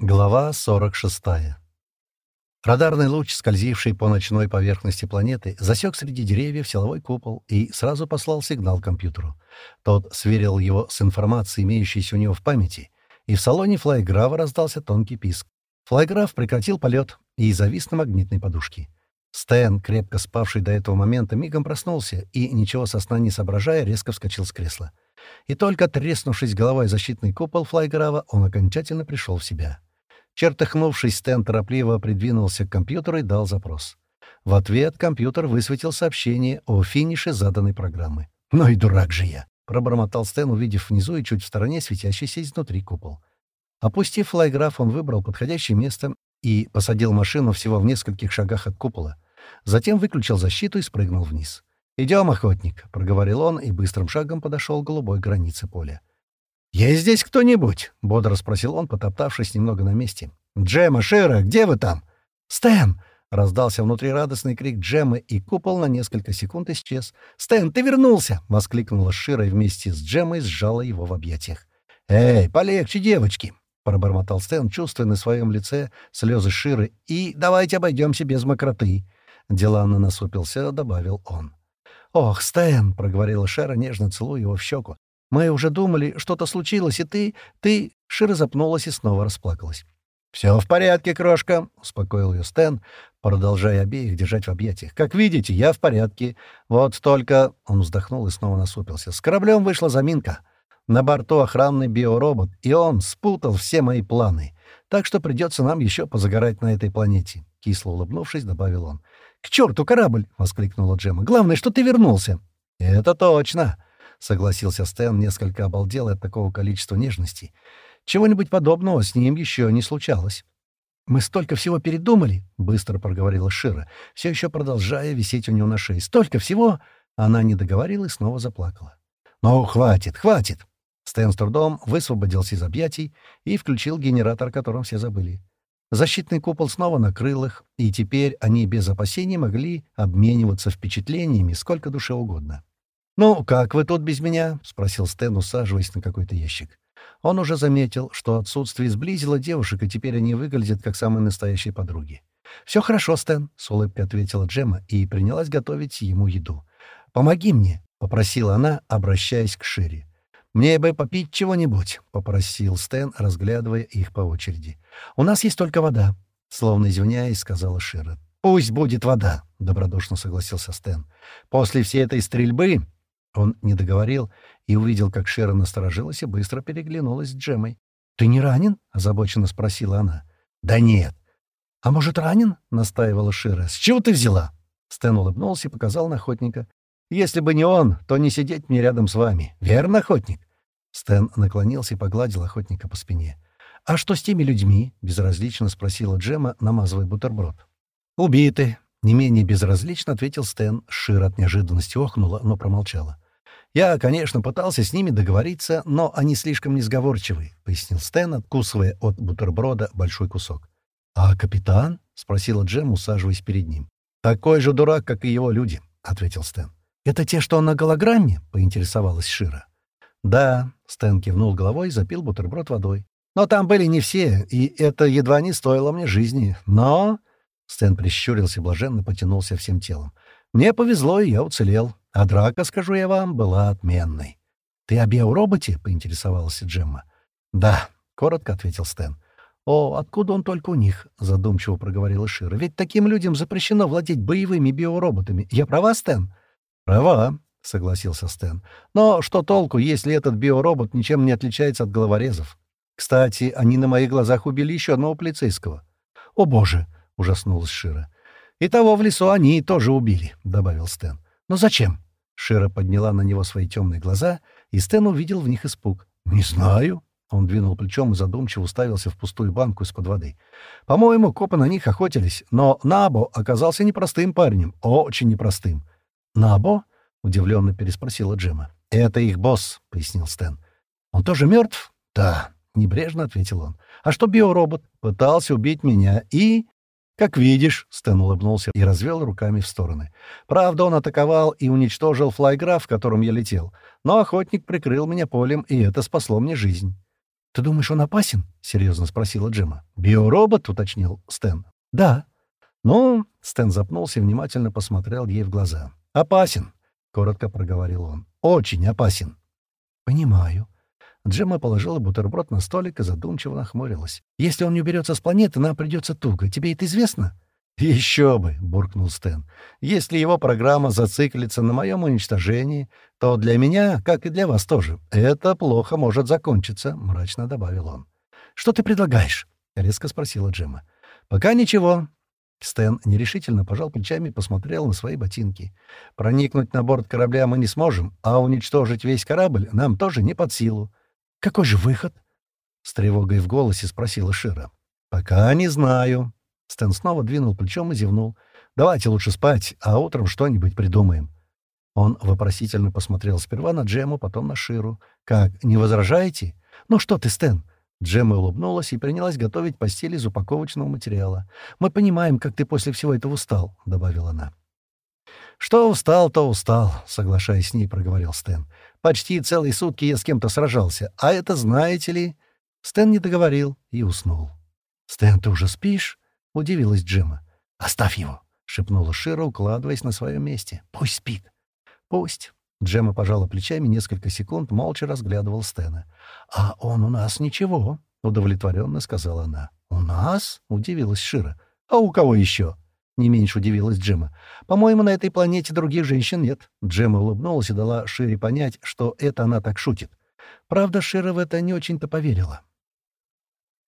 Глава 46. Радарный луч, скользивший по ночной поверхности планеты, засек среди деревьев силовой купол и сразу послал сигнал компьютеру. Тот сверил его с информацией, имеющейся у него в памяти, и в салоне флайграва раздался тонкий писк. Флайграф прекратил полет и завис на магнитной подушке. Стэн, крепко спавший до этого момента, мигом проснулся и, ничего со сна не соображая, резко вскочил с кресла. И только треснувшись головой защитный купол флайграва, он окончательно пришел в себя. Чертыхнувшись, Стэн торопливо придвинулся к компьютеру и дал запрос. В ответ компьютер высветил сообщение о финише заданной программы. «Ну и дурак же я!» — пробормотал Стэн, увидев внизу и чуть в стороне светящийся изнутри купол. Опустив флайграф, он выбрал подходящее место и посадил машину всего в нескольких шагах от купола. Затем выключил защиту и спрыгнул вниз. «Идем, охотник», — проговорил он и быстрым шагом подошел к голубой границе поля. «Есть здесь кто-нибудь?» — бодро спросил он, потоптавшись немного на месте. «Джема, Шира, где вы там?» «Стэн!» — раздался внутри радостный крик Джемы, и купол на несколько секунд исчез. «Стэн, ты вернулся!» — воскликнула Шира и вместе с Джемой сжала его в объятиях. «Эй, полегче, девочки!» — пробормотал Стэн, чувствуя на своем лице слезы Ширы. «И давайте обойдемся без мокроты!» Деланно насупился, добавил он. «Ох, Стэн!» — проговорила Шера, нежно целуя его в щеку. Мы уже думали, что-то случилось, и ты... ты...» Шира запнулась и снова расплакалась. «Все в порядке, крошка», — успокоил ее Стэн, продолжая обеих держать в объятиях. «Как видите, я в порядке. Вот только...» — он вздохнул и снова насупился. «С кораблем вышла заминка. На борту охранный биоробот, и он спутал все мои планы. Так что придется нам еще позагорать на этой планете», — кисло улыбнувшись, добавил он. «К черту корабль!» — воскликнула Джема. «Главное, что ты вернулся». «Это точно!» — согласился Стэн, несколько обалдел от такого количества нежности. «Чего-нибудь подобного с ним еще не случалось». «Мы столько всего передумали», — быстро проговорила Шира, все еще продолжая висеть у него на шее. «Столько всего!» Она не договорила и снова заплакала. «Ну, хватит, хватит!» Стэн с трудом высвободился из объятий и включил генератор, о котором все забыли. Защитный купол снова накрыл их, и теперь они без опасений могли обмениваться впечатлениями сколько душе угодно. «Ну, как вы тут без меня?» — спросил Стэн, усаживаясь на какой-то ящик. Он уже заметил, что отсутствие сблизило девушек, и теперь они выглядят как самые настоящие подруги. «Все хорошо, Стэн», — с улыбкой ответила Джема и принялась готовить ему еду. «Помоги мне», — попросила она, обращаясь к Шире. «Мне бы попить чего-нибудь», — попросил Стэн, разглядывая их по очереди. «У нас есть только вода», — словно извиняясь, сказала Шира. «Пусть будет вода», — добродушно согласился Стэн. «После всей этой стрельбы он не договорил и увидел, как Шера насторожилась и быстро переглянулась с Джемой. «Ты не ранен?» — озабоченно спросила она. «Да нет». «А может, ранен?» — настаивала Шира. «С чего ты взяла?» Стэн улыбнулся и показал на охотника. «Если бы не он, то не сидеть мне рядом с вами. Верно, охотник?» Стэн наклонился и погладил охотника по спине. «А что с теми людьми?» — безразлично спросила Джема, намазывая бутерброд. «Убиты», — не менее безразлично ответил Стэн. Шира от неожиданности охнула, но промолчала. «Я, конечно, пытался с ними договориться, но они слишком несговорчивы», — пояснил Стэн, откусывая от бутерброда большой кусок. «А капитан?» — спросила Джем, усаживаясь перед ним. «Такой же дурак, как и его люди», — ответил Стэн. «Это те, что на голограмме?» — поинтересовалась Шира. «Да», — Стэн кивнул головой и запил бутерброд водой. «Но там были не все, и это едва не стоило мне жизни. Но...» Стэн прищурился блаженно, потянулся всем телом. «Мне повезло, и я уцелел. А драка, скажу я вам, была отменной. «Ты о биороботе?» — поинтересовалась Джемма. «Да», — коротко ответил Стэн. «О, откуда он только у них?» — задумчиво проговорила Шира. «Ведь таким людям запрещено владеть боевыми биороботами. Я права, Стэн?» «Права», — согласился Стэн. «Но что толку, если этот биоробот ничем не отличается от головорезов? Кстати, они на моих глазах убили еще одного полицейского». «О, боже!» — ужаснулась Шира. «И того в лесу они тоже убили», — добавил Стэн. «Но зачем?» Шира подняла на него свои темные глаза, и Стэн увидел в них испуг. «Не знаю». Он двинул плечом и задумчиво уставился в пустую банку из-под воды. «По-моему, копы на них охотились, но Набо оказался непростым парнем, очень непростым». «Набо?» — удивленно переспросила Джема. «Это их босс», — пояснил Стэн. «Он тоже мертв?» «Да», — небрежно ответил он. «А что биоробот? Пытался убить меня и...» «Как видишь», — Стэн улыбнулся и развел руками в стороны. «Правда, он атаковал и уничтожил флайграф, в котором я летел, но охотник прикрыл меня полем, и это спасло мне жизнь». «Ты думаешь, он опасен?» — серьезно спросила Джема. «Биоробот?» — уточнил Стэн. «Да». «Ну...» — Стэн запнулся и внимательно посмотрел ей в глаза. «Опасен», — коротко проговорил он. «Очень опасен». «Понимаю». Джемма положила бутерброд на столик и задумчиво нахмурилась. «Если он не уберется с планеты, нам придется туго. Тебе это известно?» «Еще бы!» — буркнул Стэн. «Если его программа зациклится на моем уничтожении, то для меня, как и для вас тоже, это плохо может закончиться», — мрачно добавил он. «Что ты предлагаешь?» — резко спросила Джемма. «Пока ничего». Стэн нерешительно пожал плечами и посмотрел на свои ботинки. «Проникнуть на борт корабля мы не сможем, а уничтожить весь корабль нам тоже не под силу». «Какой же выход?» — с тревогой в голосе спросила Шира. «Пока не знаю», Стэн снова двинул плечом и зевнул. «Давайте лучше спать, а утром что-нибудь придумаем». Он вопросительно посмотрел сперва на Джему, потом на Ширу. «Как, не возражаете?» «Ну что ты, Стэн?» Джемма улыбнулась и принялась готовить постель из упаковочного материала. «Мы понимаем, как ты после всего этого устал», — добавила она. «Что устал, то устал», — соглашаясь с ней, проговорил Стэн. «Почти целые сутки я с кем-то сражался, а это знаете ли...» Стэн не договорил и уснул. «Стэн, ты уже спишь?» — удивилась Джима. «Оставь его!» — шепнула Шира, укладываясь на своем месте. «Пусть спит!» «Пусть!» Джема пожала плечами несколько секунд, молча разглядывал Стена. «А он у нас ничего», — удовлетворенно сказала она. «У нас?» — удивилась Шира. «А у кого еще?» Не меньше удивилась Джема. «По-моему, на этой планете других женщин нет». Джема улыбнулась и дала Шире понять, что это она так шутит. Правда, Шира в это не очень-то поверила.